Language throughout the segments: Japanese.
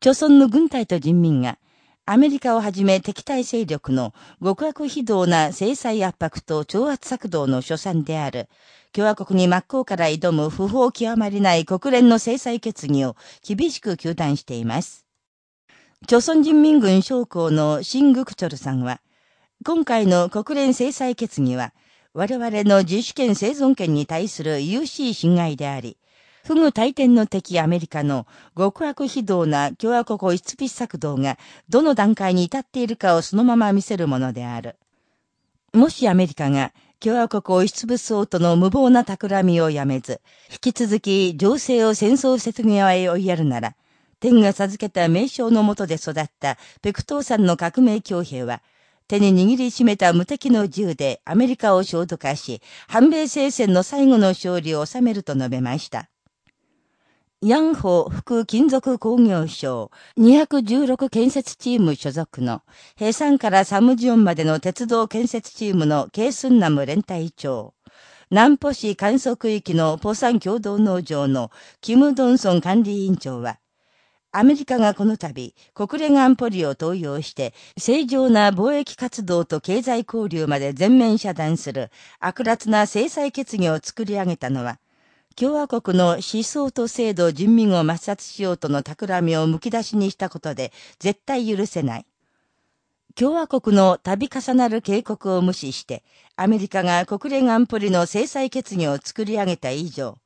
朝鮮の軍隊と人民が、アメリカをはじめ敵対勢力の極悪非道な制裁圧迫と挑発策動の所産である、共和国に真っ向から挑む不法極まりない国連の制裁決議を厳しく糾弾しています。朝鮮人民軍将校のシン・グクチョルさんは、今回の国連制裁決議は、我々の自主権生存権に対する有しい侵害であり、不具大天の敵アメリカの極悪非道な共和国一筆策動がどの段階に至っているかをそのまま見せるものである。もしアメリカが共和国を押しつぶそうとの無謀な企みをやめず、引き続き情勢を戦争説際へ追いやるなら、天が授けた名称のもとで育ったペクトーさんの革命強兵は、手に握りしめた無敵の銃でアメリカを焦土化し、反米聖戦の最後の勝利を収めると述べました。ヤンホ副金属工業省216建設チーム所属の平山からサムジオンまでの鉄道建設チームのケースンナム連隊長、南浦市観測域のポサン共同農場のキム・ドンソン管理委員長は、アメリカがこの度、国連安保理を登用して、正常な貿易活動と経済交流まで全面遮断する悪辣な制裁決議を作り上げたのは、共和国の思想と制度人民を抹殺しようとの企みをむき出しにしたことで絶対許せない。共和国の度重なる警告を無視して、アメリカが国連安保理の制裁決議を作り上げた以上、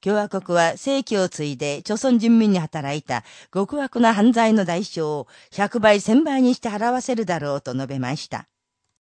共和国は正規を継いで朝鮮人民に働いた極悪な犯罪の代償を100倍1000倍にして払わせるだろうと述べました。